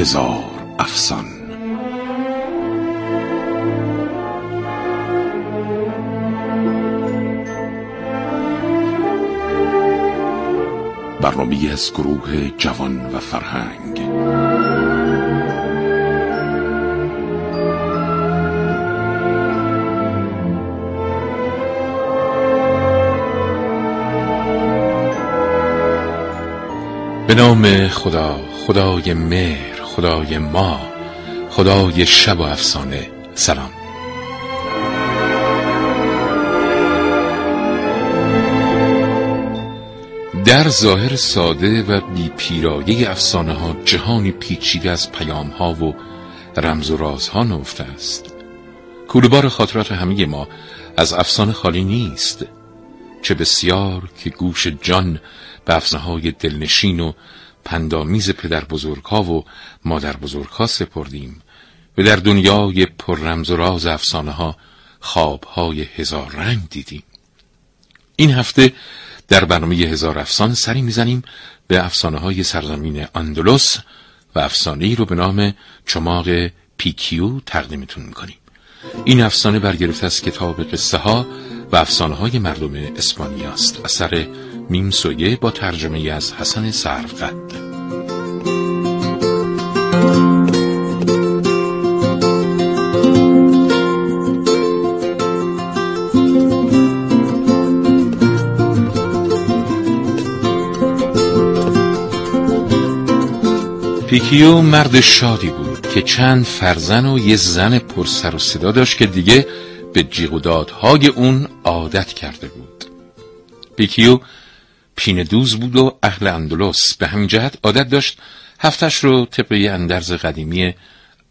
هزار افسان. برنامه از گروه جوان و فرهنگ. به نام خدا خدای مهر. خدای ما خدای شب و افسانه. سلام. در ظاهر ساده و بی پیرایه افسانه ها جهانی پیچیده از پیام ها و رمز و رازها نفته است. کولبار خاطرات همه ما از افسانه خالی نیست چه بسیار که گوش جان به افسانه های دلنشین و پندامیز پدر بزرگ ها و مادر بزرگ ها سپردیم و در دنیای پر رمز و راز افسانه ها خواب هزار رنگ دیدیم. این هفته در برنامه هزار افسان سری می‌زنیم به افسانه های سرزمین اندلس و افسانه رو به نام چماق پیکیو تقدیمتون می‌کنیم. این افسانه برگرفته از کتاب قصه ها و افسانه های مردم اسپانیا است. اثر میم سویه با ترجمه از حسن سرفقد پیکیو مرد شادی بود که چند فرزند و یه زن پر سر و صدا داشت که دیگه به جیغ و داد اون عادت کرده بود. پیکیو پینه دوز بود و اهل اندلس. به همین جهت عادت داشت هفتش رو به طرز قدیمی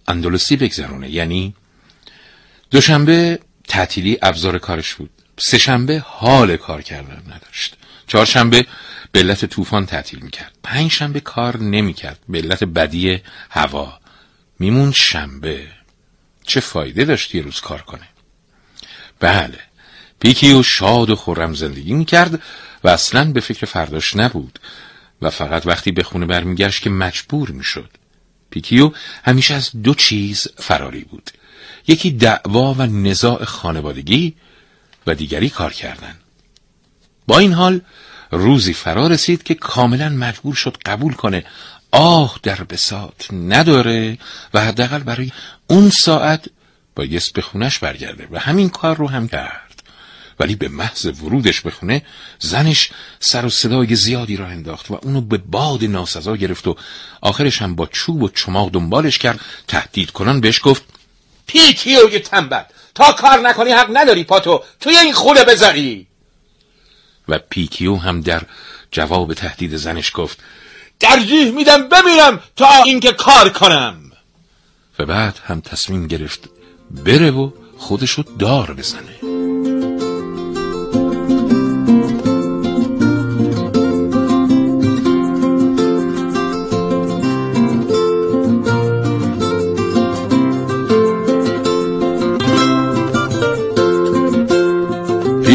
اندلسی بگذرونه. یعنی دوشنبه تعطیلی ابزار کارش بود. سهشنبه حال کار کردن نداشت. چهارشنبه به علت طوفان تعطیل می‌کرد. پنج شنبه کار نمی‌کرد. به علت بدی هوا. می‌موند شنبه. چه فایده داشت یه روز کار کنه؟ بله. پیکیو شاد و خرم زندگی می‌کرد. و اصلا به فکر فرداش نبود و فقط وقتی به خونه برمیگشت که مجبور می‌شد. پیکیو همیشه از دو چیز فراری بود. یکی دعوا و نزاع خانوادگی و دیگری کار کردن. با این حال روزی فرا رسید که کاملا مجبور شد قبول کنه. آه در بساط نداره و حداقل برای اون ساعت بایست به خونش برگرده و همین کار رو هم کرد. ولی به محض ورودش به خونه زنش سر و صدای زیادی را انداخت و اونو به باد ناسزا گرفت و آخرش هم با چوب و چماق دنبالش کرد. تهدید کنان بهش گفت پیکیو یه تنبل تا کار نکنی حق نداری پاتو توی این خونه بذاری. و پیکیو هم در جواب تهدید زنش گفت ترجیح میدم بمیرم تا اینکه کار کنم. و بعد هم تصمیم گرفت بره و خودشو دار بزنه.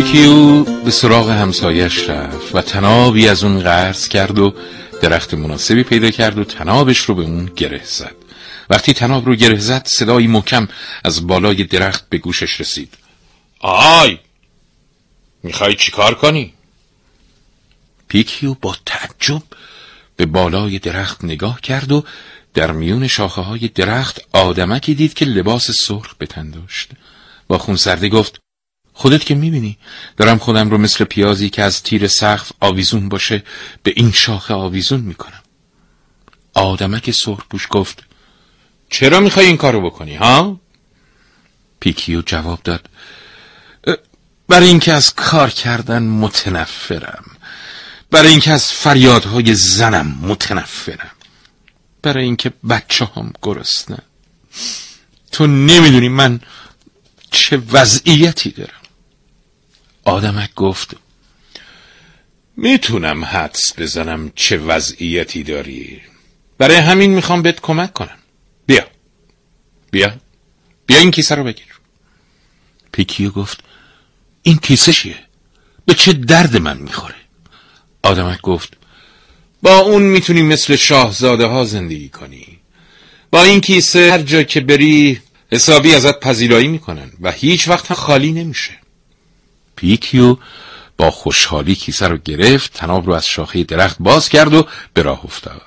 پیکیو به سراغ همسایش رفت و طنابی از اون قرض کرد و درخت مناسبی پیدا کرد و طنابش رو به اون گره زد. وقتی طناب رو گره زد صدایی محکم از بالای درخت به گوشش رسید. آی! می‌خوای چیکار کنی؟ پیکیو با تعجب به بالای درخت نگاه کرد و در میون شاخه های درخت آدمکی دید که لباس سرخ به تن داشت. با خونسردی گفت خودت که می‌بینی. دارم خودم رو مثل پیازی که از تیر سقف آویزون باشه به این شاخه آویزون می‌کنم. آدمک سرخ پوش گفت چرا می‌خوای این کارو بکنی ها؟ پیکیو جواب داد برای اینکه از کار کردن متنفرم. برای اینکه از فریادهای زنم متنفرم. برای اینکه بچه هم گرسنه. تو نمی‌دونی من چه وضعیتی دارم. آدمک گفت می‌تونم حدس بزنم چه وضعیتی داری؟ برای همین می‌خوام بهت کمک کنم. بیا. بیا. بیا این کیسه رو بگیر. پیکیو گفت این کیسه چیه؟ به چه درد من می‌خوره؟ آدمک گفت با اون می‌تونی مثل شاهزاده ها زندگی کنی. با این کیسه هر جا که بری حسابی ازت پذیرایی می‌کنن و هیچ وقت هم خالی نمیشه. پیکیو با خوشحالی کیسه رو گرفت طناب رو از شاخه درخت باز کرد و به راه افتاد.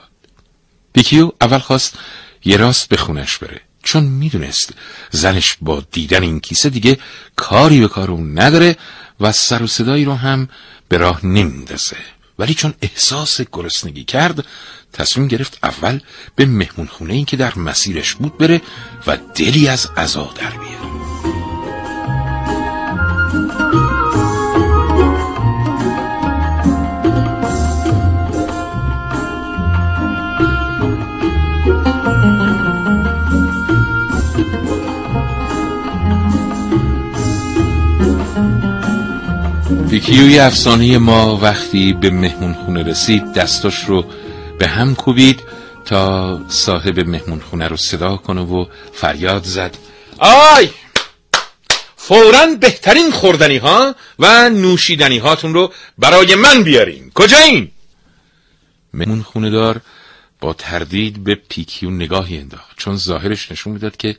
پیکیو اول خواست یه راست به خونش بره چون می‌دونست زنش با دیدن این کیسه دیگه کاری به کار اون نداره و سر و صدایی رو هم به راه نمیندازه. ولی چون احساس گرسنگی کرد تصمیم گرفت اول به مهمون خونه این که در مسیرش بود بره و دلی از عزا در بیاره. پیکیوی افسانه ما وقتی به مهمون خونه رسید دستاش رو به هم کوبید تا صاحب مهمون خونه رو صدا کنه و فریاد زد. آی! فورا بهترین خوردنی ها و نوشیدنی هاتون رو برای من بیارین. کجا این؟ مهمون خونه دار با تردید به پیکیو نگاهی انداخت چون ظاهرش نشون می‌داد که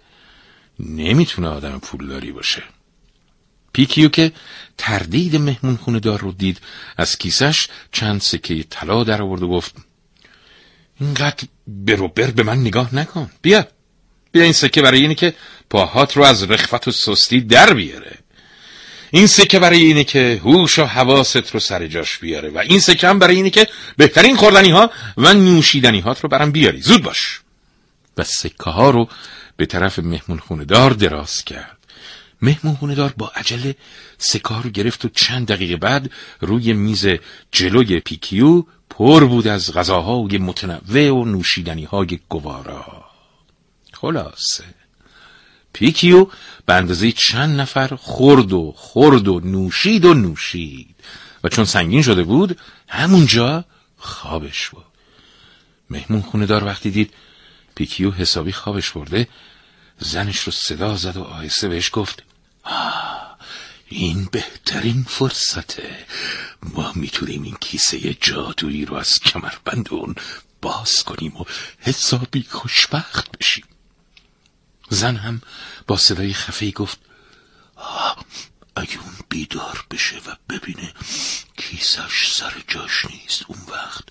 نمی‌تونه آدم پولداری باشه. پیکیو که تردید مهمون دار رو دید. از کیسش چند سکه طلا در آورد و گفت اینقدر بروبر به من نگاه نکن. بیا. بیا این سکه برای اینه که پاهات رو از رخفت و سستی در بیاره. این سکه برای اینه که هوش و حواست رو سر جاش بیاره و این سکه هم برای اینه که بهترین خوردنی ها و نوشیدنی هات رو برام بیاری. زود باش. و سکه ها رو به طرف مهمون خونه دار دراز کرد. مهمون دار با عجله سکه‌ها رو گرفت و چند دقیقه بعد روی میز جلوی پیکیو پر بود از غذاهای متنوع و نوشیدنی های گوارا. خلاصه. پیکیو به اندازه چند نفر خورد و خورد و نوشید و نوشید و چون سنگین شده بود همونجا خوابش بود مهمون خونه دار وقتی دید پیکیو حسابی خوابش برده زنش رو صدا زد و آهسته بهش گفت این بهترین فرصته. ما می‌تونیم این کیسه جادویی رو از کمربند اون باز کنیم و حسابی خوشبخت بشیم. زن هم با صدای خفه گفت اگه اون بیدار بشه و ببینه کیسش سر جاش نیست اون وقت.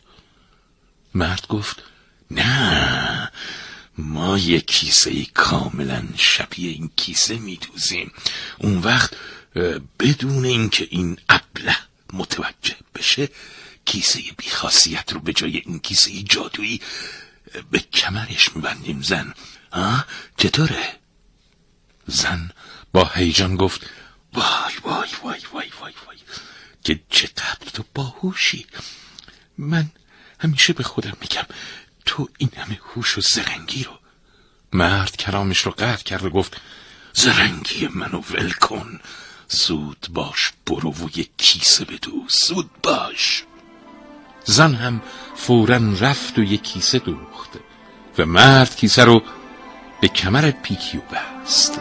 مرد گفت نه ما یک کیسه کاملا شبیه این کیسه میدوزیم. اون وقت بدون اینکه این ابله متوجه بشه کیسه بیخاصیت رو به جای این کیسه جادویی به کمرش میبندیم. زن آه چطوره؟ زن با هیجان گفت وای وای وای وای وای وای. که چقدر تو باهوشی. من همیشه به خودم میگم تو این همه هوش و زرنگی رو. مرد کرامش رو قطع کرد و گفت زرنگی منو ول کن. زود باش برو و یک کیسه بدو. زود باش. زن هم فورا رفت و یک کیسه دوخت و مرد کیسه رو به کمر پیکیو بست.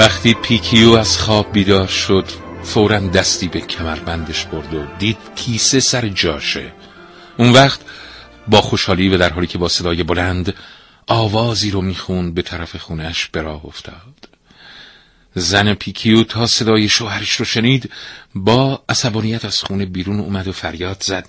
وقتی پیکیو از خواب بیدار شد فورا دستی به کمربندش برد و دید کیسه سر جاشه. اون وقت با خوشحالی و در حالی که با صدای بلند آوازی رو می‌خوند به طرف خونش به راه افتاد. زن پیکیو تا صدای شوهرش رو شنید با عصبانیت از خونه بیرون اومد و فریاد زد.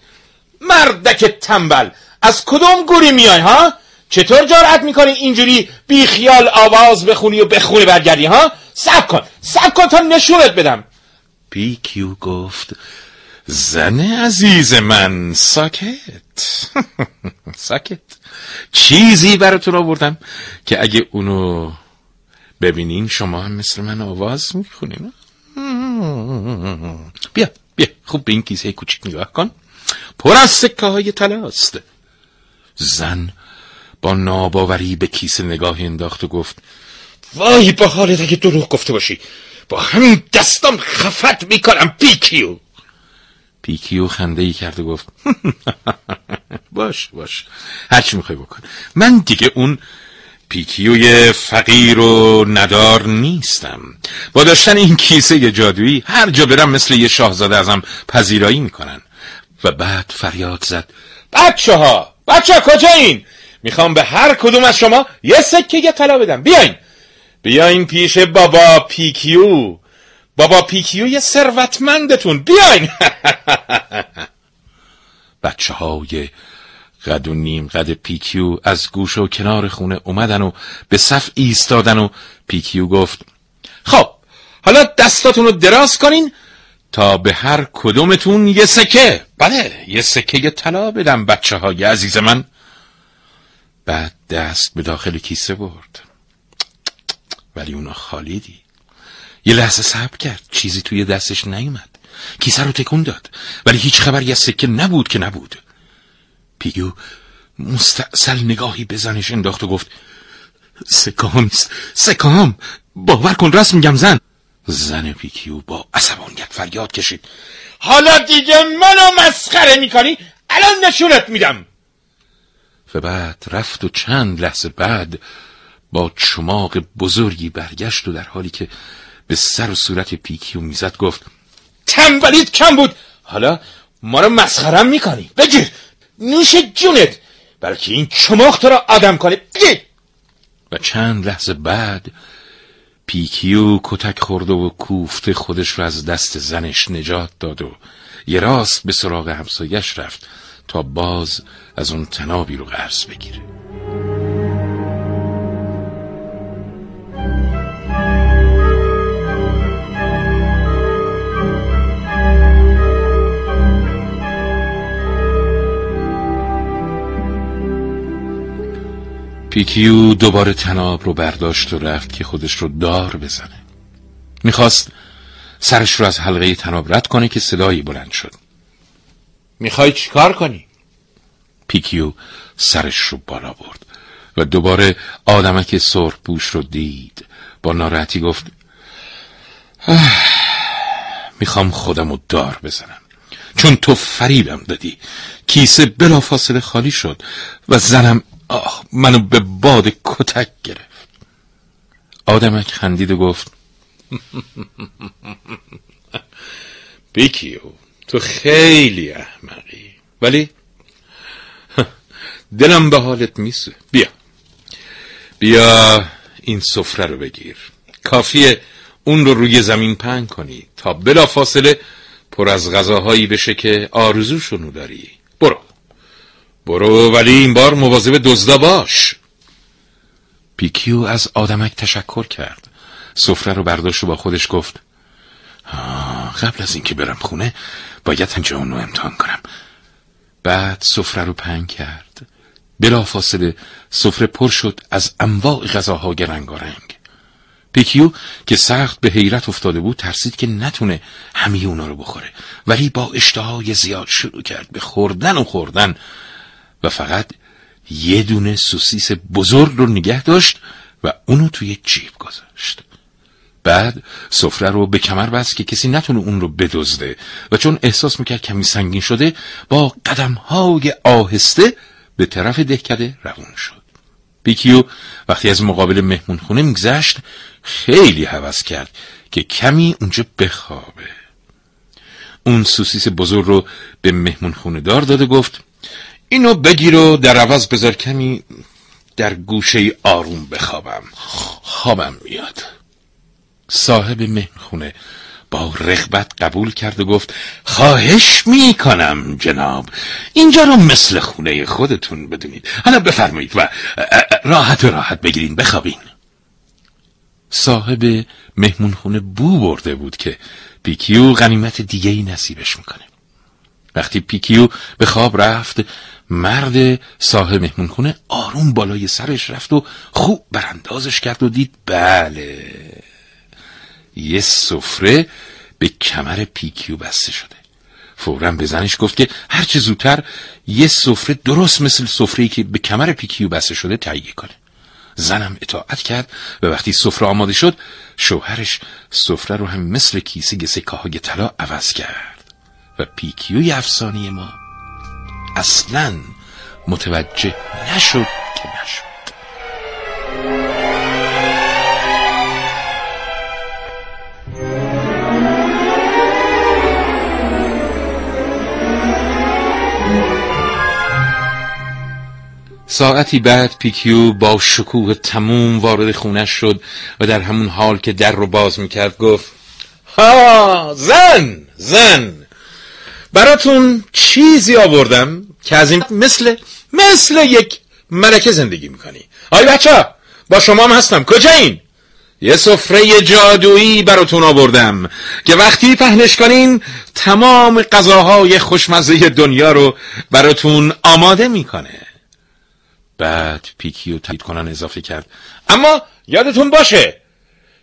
مردک تنبل از کدوم گوری میای ها؟ چطور جارت می‌کنی اینجوری بیخیال آواز بخونی و بخونی برگردی ها؟ سب کن سب کن تا نشونت بدم. پیکیو گفت زن عزیز من ساکت. ساکت. چیزی براتون آوردم که اگه اونو ببینین شما هم مثل من آواز می‌خونین. بیا بیا خوب به این کیسه کوچیک نگاه کن. پر از سکه های تلاست زن با ناباوری به کیسه نگاه انداخت و گفت وای به حالت اگه دروغ گفته باشی. با همین دستم خفه‌ت می‌کنم پیکیو. پیکیو خنده ای کرد و گفت باشه باشه. هرچی می‌خوای بکن. من دیگه اون پیکیوی فقیر و ندار نیستم. با داشتن این کیسه جادویی هر جا برم مثل یه شاهزاده ازم پذیرایی می‌کنن. و بعد فریاد زد بچه ها بچه ها کجا این می‌خوام به هر کدوم از شما یه سکه طلا بدم. بیاین. بیاین پیش بابا پیکیو. بابا پیکیو یه ثروتمندتون. بیاین. بچه های قد و نیم قد پیکیو از گوشه و کنار خونه اومدن و به صف ایستادن و پیکیو گفت خب حالا دستاتون رو دراز کنین تا به هر کدومتون یه سکه. بله یه سکه طلا بدم بچه های عزیز من. بعد دست به داخل کیسه برد. ولی اونو خالی دید یه لحظه صبر کرد. چیزی توی دستش نیومد. کیسه رو تکون داد. ولی هیچ خبری از سکه نبود که نبود. پیکیو مستأصل نگاهی به زنش انداخت و گفت سکه‌هام است. سکه‌هام! باور کن راست میگم زن. زن پیکیو با عصبانیت فریاد کشید. حالا دیگه منو مسخره می‌کنی؟ الان نشونت میدم. و بعد رفت و چند لحظه بعد با چماق بزرگی برگشت و در حالی که به سر و صورت پیکیو می‌زد گفت تنبلیت کم بود. حالا ما رو مسخرم می‌کنی. بگیر. نوش جونت. بلکه این چماق تو را آدم کنه. بگیر. و چند لحظه بعد پیکیو کتک خورده و کوفته خودش رو از دست زنش نجات داد و یه راست به سراغ همسایش رفت تا باز از اون تنابی رو قرض بگیره. پیکیو دوباره تناب رو برداشت و رفت که خودش رو دار بزنه. می‌خواست سرش رو از حلقه تناب رد کنه که صدایی بلند شد. می‌خوای چیکار کنی؟ پیکیو سرش رو بالا برد و دوباره آدمک سرخ پوش رو دید. با ناراحتی گفت می‌خوام خودم رو دار بزنم. چون تو فریبم دادی. کیسه بلافاصله خالی شد و زنم آه منو به باد کتک گرفت. آدمک خندید و گفت بیکیو تو خیلی احمقی. ولی دلم به حالت میسه بیا. بیا این سفره رو بگیر. کافیه اون رو روی زمین پنگ کنی تا بلا فاصله پر از غذاهایی بشه که آرزوشونو داری. برو. برو ولی این بار مواظب دزدا باش. پیکیو از آدمک تشکر کرد. سفره رو برداشت و با خودش گفت قبل از اینکه برم خونه باید همینجا اونو امتحان کنم. بعد سفره رو پهن کرد. بلافاصله سفره پر شد از انواع غذاهای رنگارنگ پیکیو که سخت به حیرت افتاده بود ترسید که نتونه همه اونا رو بخوره. ولی با اشتهای زیاد شروع کرد به خوردن و خوردن. و فقط یه دونه سوسیس بزرگ رو نگه داشت و اونو توی جیب گذاشت. بعد سفره رو به کمر بست که کسی نتونه اون رو بدزده و چون احساس می‌کرد کمی سنگین شده با قدم های آهسته به طرف دهکده روون شد. پیکیو وقتی از مقابل مهمون خونه میگذشت خیلی حوض کرد که کمی اونجا بخوابه. اون سوسیس بزرگ رو به مهمون خونه دار داده گفت اینو بگیر و در عوض بذار کمی در گوشه آروم بخوابم. خوابم میاد. صاحب مهنخونه با رغبت قبول کرد و گفت خواهش می‌کنم جناب. اینجا رو مثل خونه خودتون بدونید. حالا بفرمایید و راحت راحت بگیرین بخوابین. صاحب مهمون خونه بو برده بود که پیکیو غنیمت دیگه ای نصیبش می‌کنه. وقتی پیکیو به خواب رفت مرد صاحب مهمون خونه آروم بالای سرش رفت و خوب براندازش کرد و دید بله یه سفره به کمر پیکیو بسته شده. فورا به زنش گفت که هرچه زودتر یه سفره درست مثل سفره که به کمر پیکیو بسته شده تهیه کنه. زنم اطاعت کرد و وقتی سفره آماده شد شوهرش سفره رو هم مثل کیسه سکه های طلا عوض کرد و پیکیوی افسانه ما اصلا متوجه نشد که نشد. ساعتی بعد پیکیو با شکوه تموم وارد خونش شد و در همون حال که در رو باز می‌کرد گفت ها زن زن. براتون چیزی آوردم که از این مثل مثل یک ملکه زندگی می‌کنی. آی بچه با شما هم هستم. کجا این یه سفره جادویی براتون آوردم که وقتی پهنش کنین تمام غذاهای خوشمزه دنیا رو براتون آماده می‌کنه. بعد پیکیو تأکیدکنان اضافه کرد. اما یادتون باشه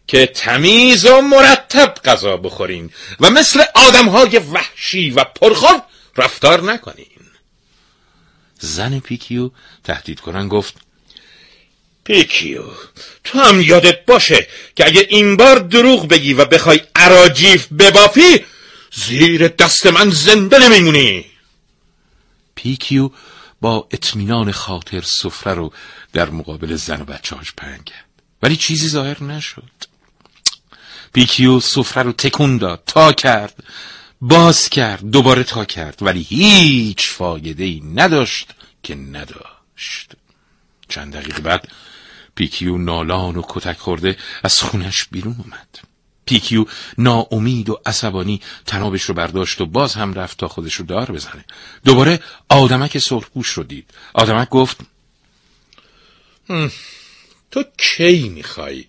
که تمیز و مرتب غذا بخورین و مثل آدمهای وحشی و پرخور رفتار نکنین. زن پیکیو تهدیدکنان گفت پیکیو تو هم یادت باشه که اگه این بار دروغ بگی و بخوای اراجیف ببافی زیر دست من زنده نمیمونی. پیکیو با اطمینان خاطر سفره رو در مقابل زن و بچه‌هاش پهن کرد. ولی چیزی ظاهر نشد. پیکیو سفره رو تکون داد تا کرد باز کرد دوباره تا کرد ولی هیچ فایده ای نداشت که نداشت. چند دقیقه بعد پیکیو نالان و کتک خورده از خونش بیرون اومد. پیکیو ناامید و عصبانی تنابش رو برداشت و باز هم رفت تا خودش رو دار بزنه. دوباره آدمک سرخپوش رو دید. آدمک گفت تو کی می‌خوای؟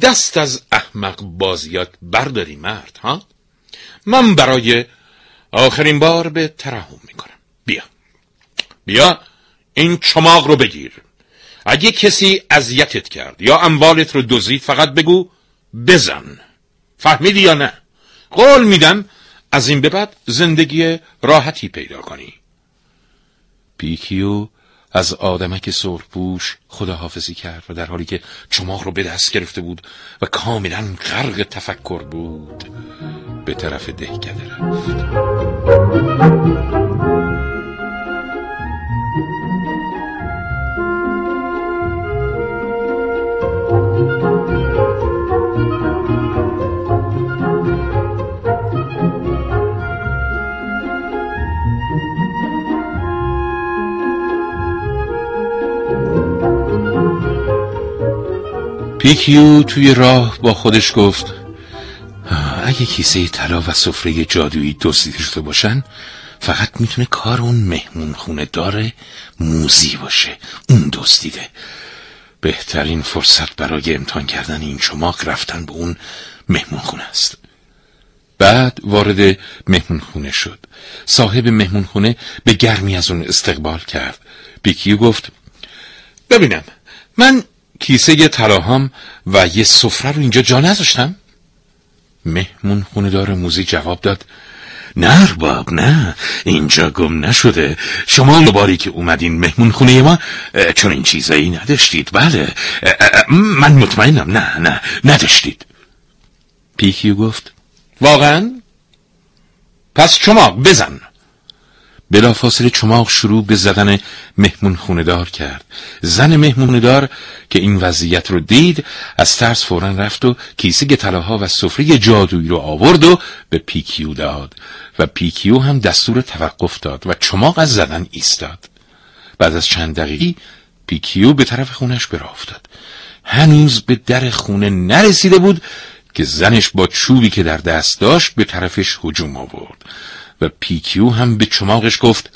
دست از احمق بازیات برداری مرد ها؟ من برای آخرین بار به ترحم می‌کنم. بیا. بیا این چماق رو بگیر. اگه کسی اذیتت کرد یا اموالت رو دزدید فقط بگو بزن. فهمیدی یا نه؟ قول میدم از این به بعد زندگی راحتی پیدا کنی. پیکیو از آدمک سرخپوش خداحافظی کرد و در حالی که چماق رو به دست گرفته بود و کاملا غرق تفکر بود به طرف دهکده رفت. پیکیو توی راه با خودش گفت اگه کیسه طلا و سفره جادویی دزدیده شده باشن فقط می‌تونه کار اون مهمون خونه داره موزی باشه اون دزدیده. بهترین فرصت برای امتحان کردن این چماق رفتن به اون مهمون خونه است. بعد وارد مهمون خونه شد. صاحب مهمون خونه به گرمی از اون استقبال کرد. پیکیو گفت ببینم من کیسه طلاهام و یه سفره رو اینجا جا نذاشتم؟ مهمون خونه دار موزی جواب داد نه ارباب نه اینجا گم نشده. شما باری که اومدین مهمون خونه ما چنین چیزایی نداشتید. بله من مطمئنم. نه نه نداشتید. پیکیو گفت واقعا؟ پس شما بزن. بلافاصله چماق شروع به زدن مهمون خونه‌دار کرد. زن مهمون دار که این وضعیت رو دید از ترس فورا رفت و کیسه طلاها و سفره جادویی رو آورد و به پیکیو داد. و پیکیو هم دستور توقف داد و چماق از زدن ایستاد. بعد از چند دقیقه‌ای پیکیو به طرف خونش به راه افتاد هنوز به در خونه نرسیده بود که زنش با چوبی که در دست داشت به طرفش هجوم آورد. و پیکیو هم به چماقش گفت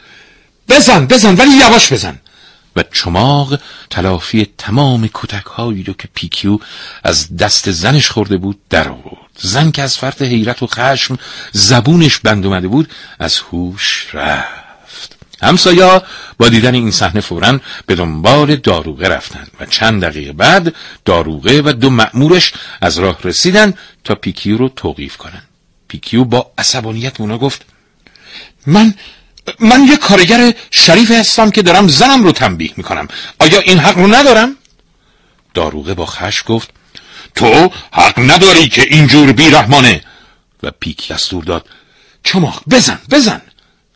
بزن بزن ولی یواش بزن. و چماق تلافی تمام کتک هایی رو که پیکیو از دست زنش خورده بود در آورد. زن که از فرط حیرت و خشم زبونش بند اومده بود از هوش رفت. همسایه‌ها با دیدن این صحنه فورا به دنبال داروغه رفتند و چند دقیقه بعد داروغه و دو مأمورش از راه رسیدن تا پیکیو رو توقیف کنند. پیکیو با عصبانیت به اونا گفت من من یه کارگر شریف هستم که دارم زنم رو تنبیه می‌کنم. آیا این حق رو ندارم؟ داروغه با خشم گفت تو حق نداری که اینجور بیرحمانه. و پیکیو دستور داد چماق بزن بزن.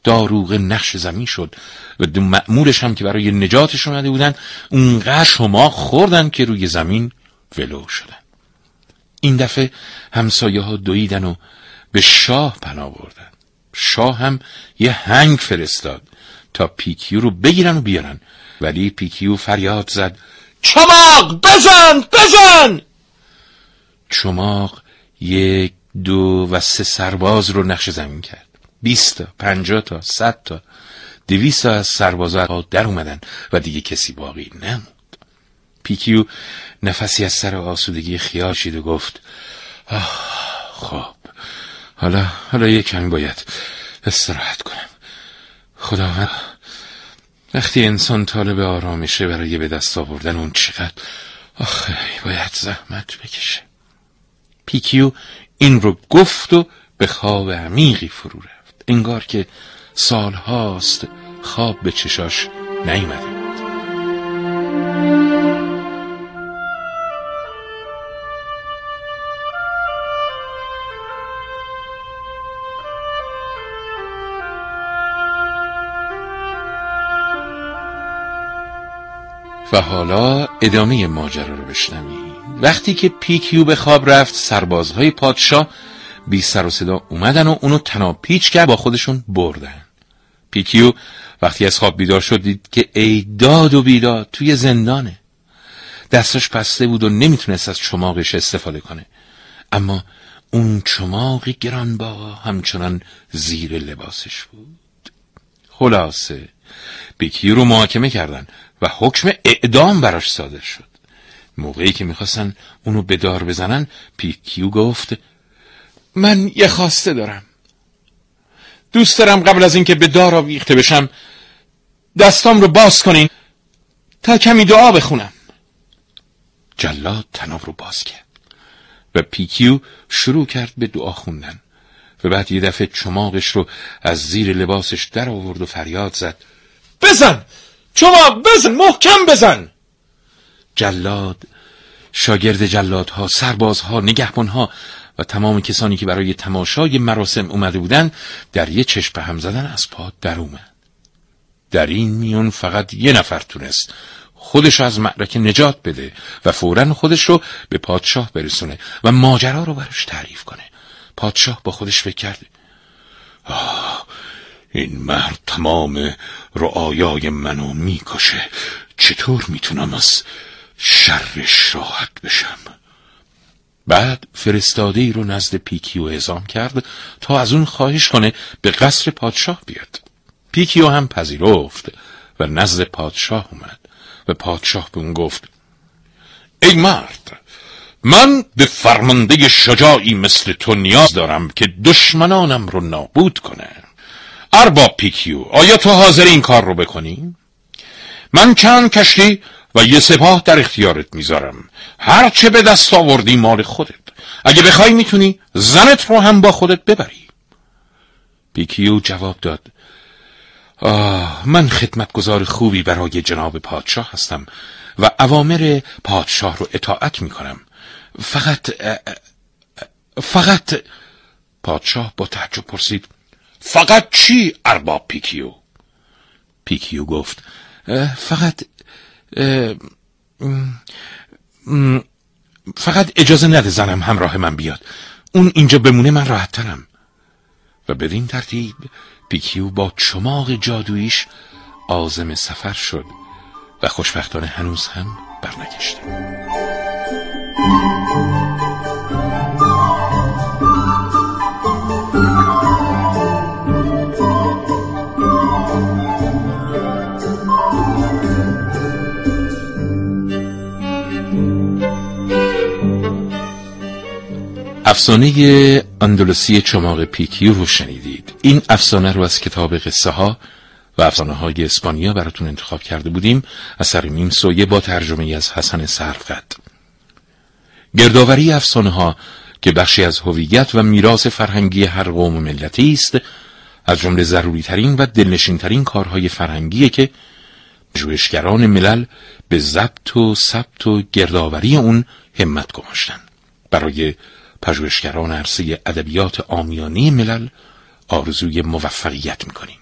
داروغه نقش زمین شد و دو مأمورش هم که برای نجاتش اومده بودن اونقدر چماق خوردن که روی زمین ولو شدن. این دفعه همسایه ها دویدن و به شاه پناه بردن. شاه هم یه هنگ فرستاد تا پیکیو رو بگیرن و بیارن. ولی پیکیو فریاد زد چماق بزن بزن! چماق یک دو و سه سرباز رو نقش زمین کرد. بیست تا پنجاه تا صد تا دویست از سربازها در اومدن و دیگه کسی باقی نموند. پیکیو نفسی از سر آسودگی خیال کشید و گفت آه خب. حالا حالا یه کمی باید استراحت کنم. خداوند وقتی انسان طالب آرامشه برای به دست آوردن اون چقدر آخه باید زحمت بکشه. پیکیو این رو گفت و به خواب عمیقی فرو رفت. انگار که سالهاست خواب به چشاش نیمده و حالا ادامه ماجرا رو بشنوید وقتی که پیکیو به خواب رفت سربازهای پادشاه بی سر و صدا اومدن و اونو طناب‌پیچ کردن با خودشون بردن. پیکیو وقتی از خواب بیدار شد دید که ای داد و بیداد توی زندانه. دستش بسته بود و نمی‌تونست از چماقش استفاده کنه. اما اون چماق گرانبها همچنان زیر لباسش بود. خلاصه پیکیو رو محاکمه کردن. و حکم اعدام براش صادر شد. موقعی که می‌خواستن اونو به دار بزنن پیکیو گفت من یه خواسته دارم. دوست دارم قبل از اینکه به دار آویخته بشم دستام رو باز کنین تا کمی دعا بخونم. جلاد طناب رو باز کرد و پیکیو شروع کرد به دعا خوندن و بعد یه دفعه چماقش رو از زیر لباسش در آورد و فریاد زد بزن! چماق بزن محکم بزن. جلاد شاگرد جلادها سربازها نگهبانها و تمام کسانی که برای تماشای مراسم اومده بودند در یه چشم به هم زدن از پا در اومد. در این میون فقط یه نفر تونست خودش از معرکه نجات بده و فورا خودش رو به پادشاه برسونه و ماجرا رو براش تعریف کنه. پادشاه با خودش فکر کرده این مرد تمام رعایای منو می‌کشه. چطور می‌تونم از شرش راحت بشم؟ بعد فرستاده ای رو نزد پیکیو اعزام کرد تا از اون خواهش کنه به قصر پادشاه بیاد. پیکیو هم پذیرفت و نزد پادشاه اومد و پادشاه به اون گفت ای مرد من به فرمانده شجاعی مثل تو نیاز دارم که دشمنانم رو نابود کنه ارباب پیکیو آیا تو حاضری این کار رو بکنی؟ من چند کشتی و یه سپاه در اختیارت می‌ذارم. هر چه به دست آوردی مال خودت. اگه بخوای می‌تونی زنت رو هم با خودت ببری. پیکیو جواب داد. آه من خدمتگزار خوبی برای جناب پادشاه هستم و اوامر پادشاه رو اطاعت می‌کنم. فقط فقط پادشاه با تعجب پرسید فقط چی ارباب پیکیو؟ پیکیو گفت فقط فقط اجازه نده زنم همراه من بیاد. اون اینجا بمونه من راحت ترم و بدین ترتیب پیکیو با چماق جادویش آزم سفر شد و خوشبختانه هنوز هم برنگشته. افسانه اندلسی چماق پیکیو رو شنیدید. این افسانه رو از کتاب قصه ها و افسانه های اسپانیا براتون انتخاب کرده بودیم. اثر میم سویه با ترجمه از حسن سرقد گردآوری افسانه ها که بخشی از هویت و میراث فرهنگی هر قوم و ملتی است از جمله ضروری ترین و دلنشین ترین کارهای فرهنگی که پژوهشگران ملل به ضبط و ثبت و گردآوری اون همت گماشتن. برای پژوهشگران عرصه ادبیات آمیانی ملل آرزوی موفقیت می‌کنیم.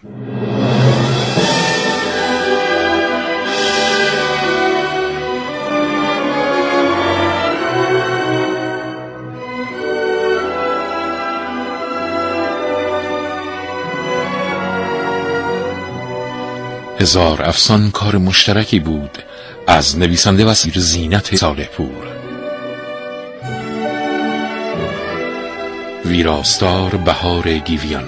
هزار افسان کار مشترکی بود از نویسنده و سیر زینت صالح پور ویراستار بهار گیویان.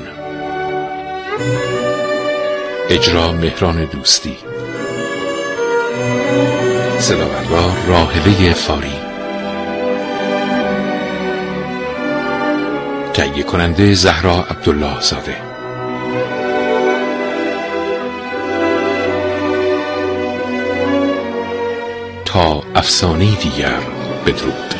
اجرا مهران دوستی. صداوردار راهله فاری. تهیه کننده زهرا عبدالله زاده. تا افسانه دیگر بدرود.